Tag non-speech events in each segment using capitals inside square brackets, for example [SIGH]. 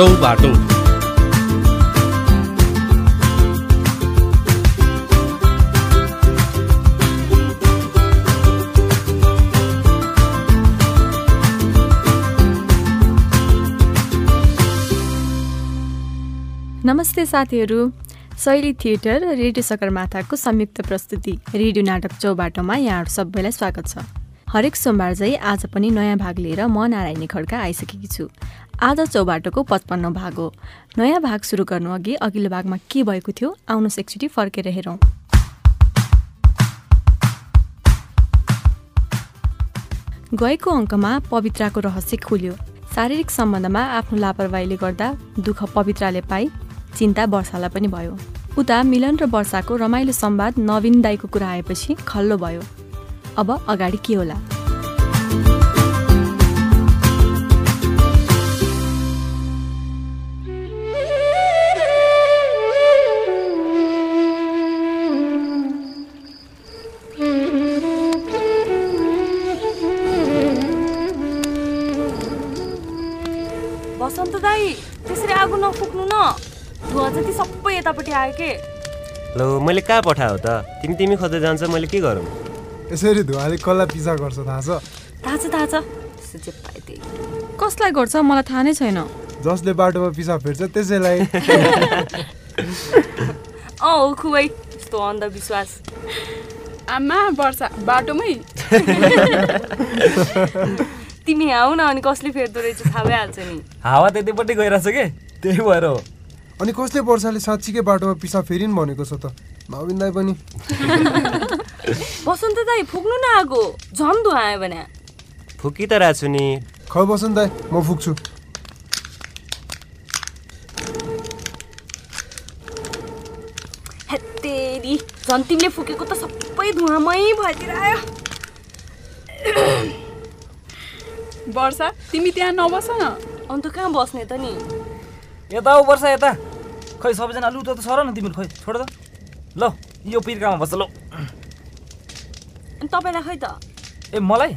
चौबाटो नमस्ते साथीहरू। शैली थिएटर रेडियो सगरमाथाको संयुक्त प्रस्तुति रेडियो नाटक चौबाटोमा यहाँहरू सबैलाई स्वागत छ। हरेक सोमबार चाहिँ आज पनि नयाँ भाग लिएर म नारायणी खड्का आइसकेकी छु। आज चौबाटोको पचपन्न भाग हो। नयाँ भाग सुरु गर्नु अघि अघिल्लो भागमा के भएको थियो आउनुहोस् एकचोटि फर्केर हेरौँ। गएको अङ्कमा पवित्राको रहस्य खुल्यो। शारीरिक सम्बन्धमा आफ्नो लापरवाहीले गर्दा दुःख पवित्राले पाई चिन्ता वर्षालाई पनि भयो। उता मिलन र वर्षाको रमाइलो संवाद नवीन दाईको कुरा आएपछि खल्लो भयो। अब अगाडि के होला? आयो के? लो मैले कहाँ पठायो त? तिमी तिमी खोज्दै जान्छ मैले के गरौँ? यसरी धुवाले कसलाई पिछा गर्छ थाहा छ? थाहा छ थाहा छ। कसलाई गर्छ? मलाई थाहा नै छैन। जसले बाटोमा पिसा फेर्छ त्यसैलाई। [LAUGHS] अँ हो खुबै। यस्तो अन्धविश्वास। आमा वर्षा बाटोमै। [LAUGHS] तिमी आऊ न अनि कसले फेर्दो रहेछ थाहा भइहाल्छ नि। हावा त्यतिपट्टि गइरहेछ कि? त्यही भएर हो। अनि कसले वर्षाले साँच्चीकै बाटोमा पिसा फेरिन् भनेको छ त? नवीन दाई पनि। [LAUGHS] बसन्त दाई फुक्नु न आगो। झन् धुवा आयो भने। फुकी त रहेको छु नि। ख बसन्त दाई म फुक्छु। हेत्तेरी झन् तिमीले फुकेको त सबै धुवामै भएतिर आयो वर्षा तिमी त्यहाँ नबस न। अन्त कहाँ बस्ने त नि? यता हो वर्षा यता। खै सबैजना लु त सर न तिमीहरू खै छोड त। ल यो पिर्कामा बस्छ ल। तपाईँलाई खै त? ए मलाई?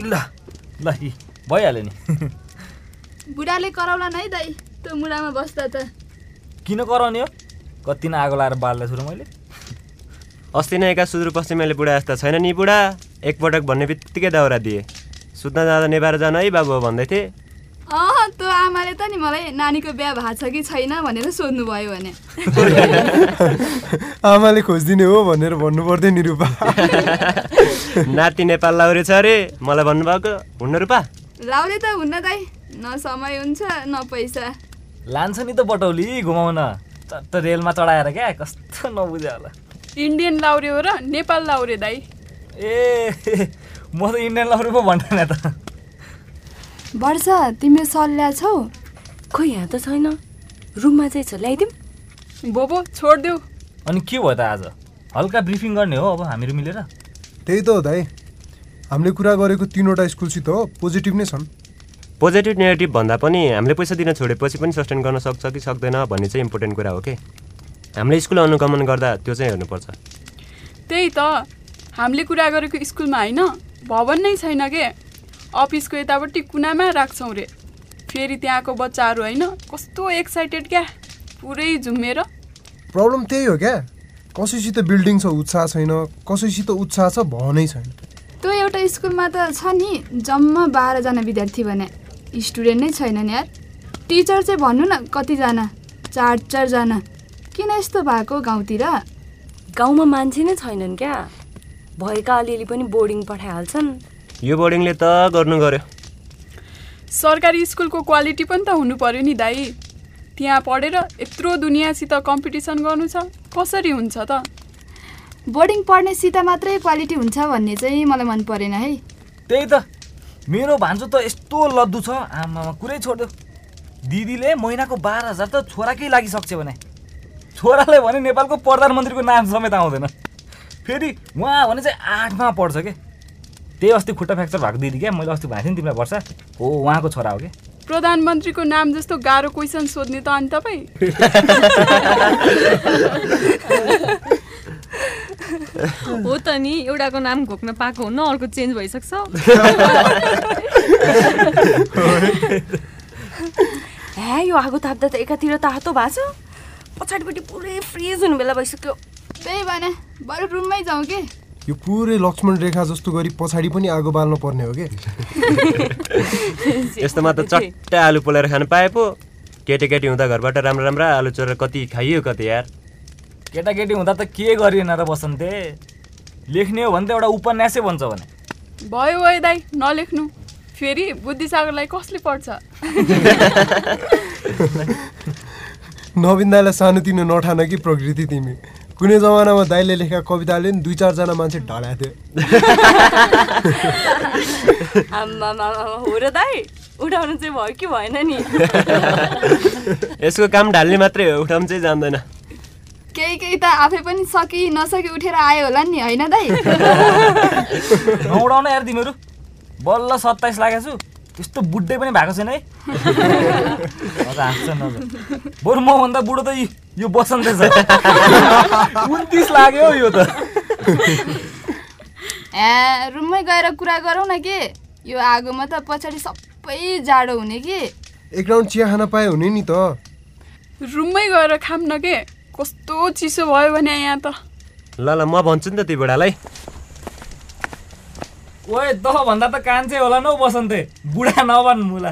ल ल भइहाल्यो नि। बुढाले कराउला नै दाइ त्यो मुढामा बस्दा त। किन कराउने हो? कति न आगो लाएर बाल्दै छु र मैले। अस्ति नै एका सुदूरपश्चिमेले बुढा जस्ता छैन नि बुढा। एकपटक भन्ने बित्तिकै दाउरा दिए। सुत्न जाँदा नेबार जान है बाबु भन्दै थिएँ। त्यो आमाले त नि मलाई नानीको बिहा भएको छ कि छैन भनेर सोध्नुभयो भने। [LAUGHS] आमाले खोजिदिने हो भनेर भन्नु पर्दैन नि रूपा। [LAUGHS] नाति नेपाल लाउरे छ अरे मलाई भन्नुभएको हुन्न रूपा? लाउले त हुन्न दाइ न समय हुन्छ न पैसा। लान्छ नि त बटौली घुमाउन। चट्ट रेलमा चढाएर क्या कस्तो नबुझ्यो होला। इन्डियन लाउरे हो र नेपाल लाउरे दाइ। ए [LAUGHS] म त इन्डियन लाउरे पो भन्दैन त। वर्षा तिमी सल्लाह छौ? खोइ यहाँ त छैन। रुममा चाहिँ छ ल्याइदिउँ। बोबो छोडिदेऊ अनि के भयो त आज? हल्का ब्रिफिङ गर्ने हो अब हामीहरू मिलेर। त्यही त हो दाइ हामीले कुरा गरेको तिनवटा स्कुलसित हो पोजिटिभ नै छन्। पोजिटिभ नेगेटिभ भन्दा पनि हामीले पैसा दिन छोडेपछि पनि सस्टेन गर्न सक्छ कि सक्दैन भन्ने चाहिँ इम्पोर्टेन्ट कुरा हो कि? हामीले स्कुल अनुगमन गर्दा त्यो चाहिँ हेर्नुपर्छ। त्यही त। हामीले कुरा गरेको स्कुलमा होइन भवन नै छैन के? अफिसको यतापट्टि कुनामा राख्छौँ रे। फेरि त्यहाँको बच्चाहरू होइन कस्तो एक्साइटेड क्या? पुरै झुम्मेर। प्रब्लम त्यही हो क्या। कसैसित बिल्डिङ छ उत्साह छैन कसैसित उत्साह छ भनै छैन। त्यो एउटा स्कुलमा त छ नि जम्मा बाह्रजना विद्यार्थी भने। स्टुडेन्ट नै छैनन् यार। टिचर चाहिँ भन्नु न कतिजना? चार चारजना। किन यस्तो भएको गाउँतिर? गाउँमा मान्छे नै छैनन् क्या। भएका अलिअलि पनि बोर्डिङ पठाइहाल्छन्। यो बोर्डिङले त गर्नु गर्यो। सरकारी स्कुलको क्वालिटी पनि त हुनु पर्यो नि दाइ त्यहाँ पढेर यत्रो दुनियाँसित कम्पिटिसन गर्नु छ कसरी हुन्छ त? बोर्डिङ पढ्नेसित मात्रै क्वालिटी हुन्छ भन्ने चाहिँ मलाई मन परेन है। त्यही त। मेरो भान्जो त यस्तो लद्दु छ आमामा कुरै छोड्यो। दिदीले महिनाको बाह्र हजार त छोराकै लागिसक्छ भने। छोराले भने नेपालको प्रधानमन्त्रीको नाम समेत आउँदैन। फेरि उहाँ भने चाहिँ आठमा पढ्छ के? त्यही अस्ति खुट्टा फ्र्याक्चर भएको दिदी क्या? मैले अस्ति भनेको थिएँ नि तिमीलाई वर्षा। हो उहाँको छोरा हो कि? प्रधानमन्त्रीको नाम जस्तो गाह्रो क्वेसन सोध्ने त अनि तपाईँ? हो त नि एउटाको नाम घोक्न पाएको हुन्न अर्को चेन्ज भइसक्छ। [LAUGHS] यो आगो ताप्दा त एकातिर तातो भएको छ पछाडिपट्टि पुरै फ्रिज हुने बेला भइसक्यो। त्यही भने बरु रुममै जाउँ कि? यो पुरै लक्ष्मण रेखा जस्तो गरी पछाडि पनि आगो बाल्नु पर्ने हो कि? [LAUGHS] यस्तोमा त चट्टा आलु पोलेर खानु पाए पो। केटीकेटी हुँदा घरबाट राम्रो राम्रो आलु चोरेर कति खाइयो कति यार। केटाकेटी हुँदा त के गरिएन र बसन्ते? लेख्ने हो भने त एउटा उपन्यासै भन्छ भने। भयो भयो दाइ नलेख्नु। फेरि बुद्धिसागरलाई कसले पढ्छ? [LAUGHS] नवीन दाईलाई सानोतिनो नठान कि प्रकृति तिमी? कुनै जमानामा दाईले लेखेका कविताले नि दुई चारजना मान्छे ढलाएको थियो हो र दाइ उठाउनु चाहिँ भयो कि भएन नि? यसको काम ढाल्ने मात्रै हो उठाउनु चाहिँ जान्दैन। केही केही त आफै पनि सकि नसकी उठेर आयो होला नि होइन दाइ? [LAUGHS] नउडाउन यार तिमीहरू। बल्ल सत्ताइस लागेको छु। त्यस्तो बुढ्दै पनि भएको छैन है। हाँस्छ नजर बरु मभन्दा बुढो त यी- बसन्त छ। उन्तिस लाग्यो हौ यो त। ए रुममै गएर कुरा गरौँ न के। यो आगोमा त पछाडि सबै जाडो हुने कि। एक राउन्ड चिया खान पाए हुने नि त। रुममै गएर खाम न के। कस्तो चिसो भयो भने यहाँ त। ल ल म भन्छु नि त ती बुढालाई ओए तँ भन्दा त कान्छे होला न हौ बसन्ते। बुढा नभन् मुला।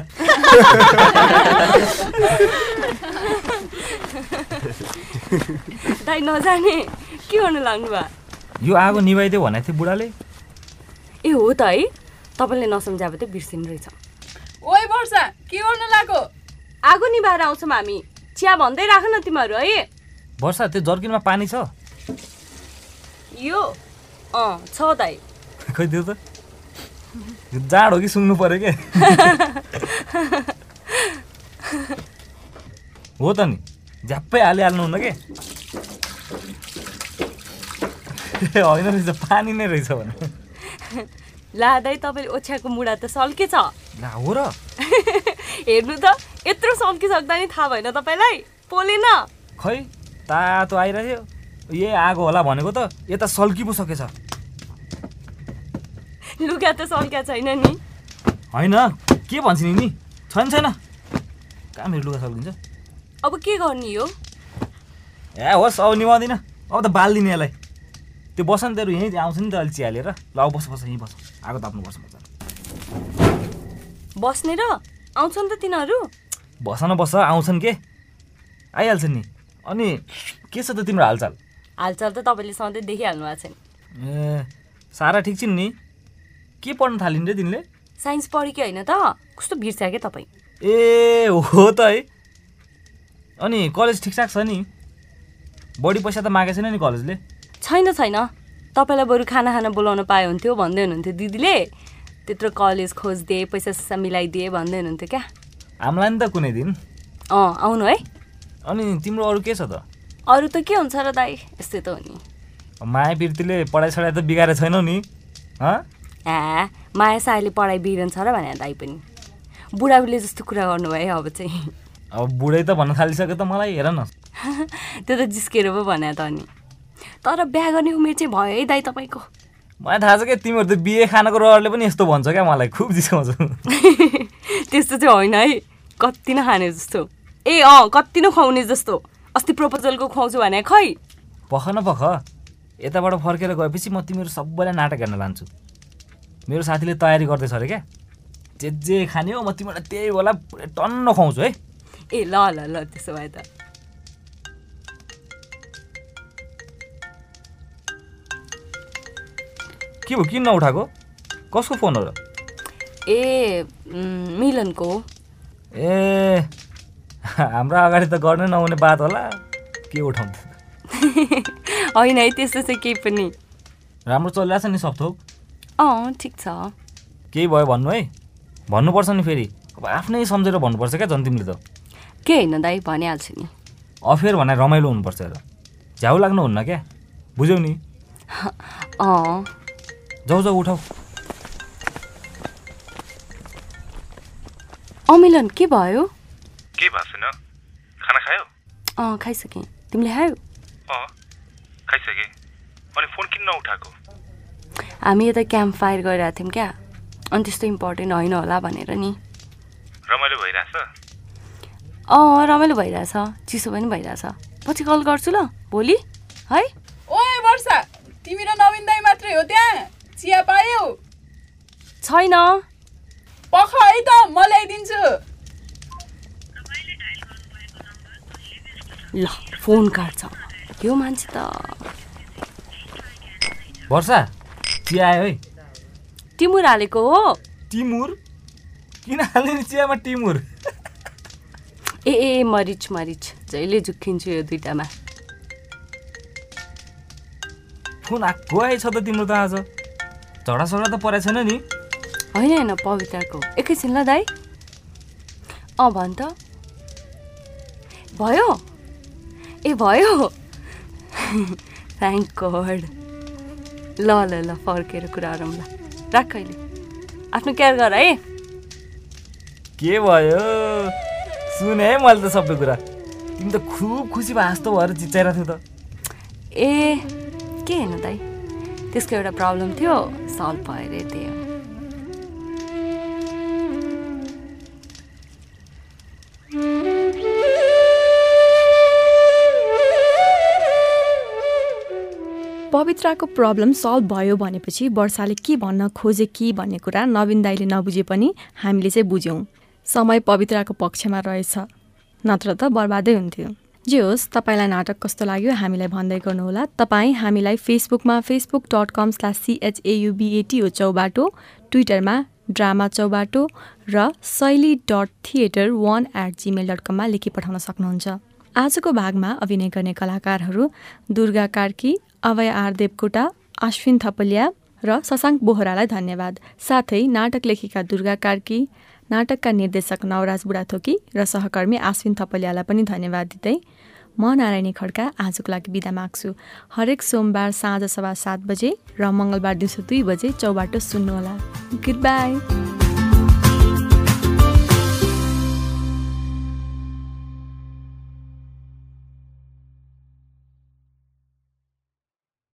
दाइ नजाने के गर्नु लाग्नु भयो? यो आगो निभाइदियो भनेको थियो बुढाले। ए हो त है। तपाईँले नसम्झाएको त बिर्सिनु रहेछ। ओइ वर्षा के गर्नु लाग्यो? आगो निभाएर आउँछौँ हामी। चिया भन्दै राख न तिमीहरू है। वर्षा त्यो जर्किनमा पानी छ। यो? अँ छ दाइ। खै त्यो त। जाड हो कि सुँग्नु पऱ्यो के? हो त नि। झ्याप्पै हालिहाल्नु हुन्न के? होइन रहेछ पानी नै रहेछ भने। ला दाइ तपाईँले ओछ्याएको मुढा त सल्के छ। ला हो र। हेर्नु त यत्रो सल्किसक्दा नि थाहा भएन तपाईँलाई। पोलेन खै तातो आइरहेको। थियो ए आगो होला भनेको त यता सल्की पो सकेछ। लुगा त सल्क्या छैन नि। होइन के भन्छ नि नि छैन छैन। कहाँ मेरो लुगा सल्किन्छ? अब के गर्ने यो ए होस् अब निभाउँदिनँ अब त बालिदिने यसलाई। त्यो बसन्तहरू यहीँ आउँछ नि त अहिले चिया लिएर ल अब बस बस यहीँ बस आगो ताप्नुपर्छ मजाले बस्ने र? आउँछन् त तिनीहरू? बस न बस आउँछन् के? आइहाल्छन् नि। अनि के छ त तिम्रो हालचाल? हालचाल त तपाईँले सधैँ देखिहाल्नु भएको छैन ए सारा ठिक छिन् नि? के पढ्न थालिन् रे तिमीले साइन्स पढ्यो कि होइन त? कस्तो बिर्स्या क्या तपाईँ? ए हो त है। अनि कलेज ठिकठाक छ नि? बढी पैसा त मागेको छैन नि कलेजले? छैन छैन। तपाईँलाई बरु खाना खाना बोलाउन पाए हुन्थ्यो भन्दै हुनुहुन्थ्यो दिदीले। त्यत्रो कलेज खोजिदिए पैसा सैसा मिलाइदिए भन्दै हुनुहुन्थ्यो क्या। हामीलाई नि त कुनै दिन। अँ आउनु है। अनि तिम्रो अरू के छ त? अरू त के हुन्छ र दाइ? यस्तै त हो नि। माया पिर्तीले पढाइ सढाइ त बिगारेको छैनौ नि। हँ? ए माया सायले पढाइ बिग्रन्छ र भने दाइ पनि। बुढाबुढीले जस्तो कुरा गर्नुभयो अब चाहिँ। अब बुढै त भन्न थालिसक्यो त मलाई हेर न। [LAUGHS] त्यो त जिस्केर पो भने त नि तर बिहा गर्ने उमेर चाहिँ भयो है दाइ तपाईँको। मलाई थाहा छ क्या तिमीहरू त बिहे खानको रहरले पनि यस्तो भन्छ क्या मलाई खुब जिस्काउँछ। [LAUGHS] त्यस्तो चाहिँ होइन है। कति न खाने जस्तो। ए अँ कति न खुवाउने जस्तो। अस्ति प्रपोजलको खुवाउँछु भने खै। पख न पख। यताबाट फर्केर गएपछि म तिमीहरू सबैलाई नाटक हेर्न लान्छु। मेरो साथीले तयारी गर्दैछ अरे क्या? जे जे खाने हो म तिमीहरूलाई त्यही पुरै टन्न खुवाउँछु है। ए ल ल ल त्यसो भए त। के भयो किन नउठाएको? कसको फोन हो र? ए मिलनको। ए हाम्रो अगाडि त गर्नै नहुने बात होला। के उठाउँछ [LAUGHS] होइन है त्यस्तो चाहिँ केही पनि। राम्रो चलिरहेछ नि सब थोक अँ ठिक छ। केही भयो भन्नु है? भन्नुपर्छ नि फेरि। अब आफ्नै सम्झेर भन्नुपर्छ क्या झन् तिमीले त। के होइन दाइ भनिहाल्छु नि। अफेयर भनेर रमाइलो हुनुपर्छ र। झ्याउ लाग्नुहुन्न क्या। बुझ्यौ नि। [LAUGHS] अँ। जाउ जाउ उठाउ अमिलन के भयो? के भएको छैन खाना खायो? अँ खाइसकेँ। तिमीले खायौ? अँ खाइसकेँ। अनि फोन किन नउठाएको? हामी यता क्याम्प फायर गरिरहेको थियौँ क्या। अनि त्यस्तो इम्पोर्टेन्ट होइन होला भनेर नि। रमाइलो भइरहेछ? अँ रमाइलो भइरहेछ। चिसो पनि भइरहेछ। पछि कल गर्छु ल भोलि। है? ओए वर्षा! तिमी र नवीन दाई मात्रै हो त्यहाँ। चिया पायौ। छैन। पख है त म ल्याइदिन्छु। ल फोन काट्छ। यो मान्छे त। वर्षा! चिया है टिमुर हालेको हो। टिमुर? किन हाल्ने चियामा टिमुर? ए ए मरिच मरिच। जहिले झुक्किन्छु यो दुइटामा। फोन आएको आएछ त तिम्रो त आज। झगडासगडा त परेको छैन नि। होइन होइन पवित्राको। एकैछिन ल दाइ। अँ भन् त। भयो? ए भयो। [LAUGHS] थ्याङ्क गड ल ल ल फर्केर कुरा गरौँ ल। राख कहिले। आफ्नो केयर गर है। के भयो? सुने है मैले त सबै कुरा। तिमी त खुब खुसी भए जस्तो भएर चिच्चाइरहेको थियो त। ए के हेर्नु दाइ? त्यसको एउटा प्रब्लम थियो सल्भ भयो अरे त्यही हो। पवित्राको प्रब्लम सल्भ भयो भनेपछि वर्षाले के भन्न खोजे कि भन्ने कुरा नवीन दाईले नबुझे पनि हामीले चाहिँ बुझ्यौँ। समय पवित्राको पक्षमा रहेछ। नत्र त बर्बादै हुन्थ्यो। जे होस् तपाईँलाई नाटक कस्तो लाग्यो हामीलाई भन्दै गर्नुहोला। तपाईँ हामीलाई फेसबुकमा Facebook dot com slash CHAUBAT हो चौबाटो ट्विटरमा ड्रामा चौबाटो र Shaili dot theatre one at Gmail dot कममा लेखी पठाउन सक्नुहुन्छ। आजको भागमा अभिनय गर्ने कलाकारहरू दुर्गा कार्की अभय आर देवकोटा अश्विन थपलिया र शशाङ्क बोहरालाई धन्यवाद। साथै नाटक लेखिका दुर्गा कार्की नाटकका निर्देशक नवराज बुढाथोकी र सहकर्मी आश्विन थपलियालाई पनि धन्यवाद दिँदै म नारायणी खड्का आजको लागि बिदा माग्छु। हरेक सोमबार साँझ सभा सात बजे र मङ्गलबार दिउँसो दुई बजे चौबाटो सुन्नुहोला। Good by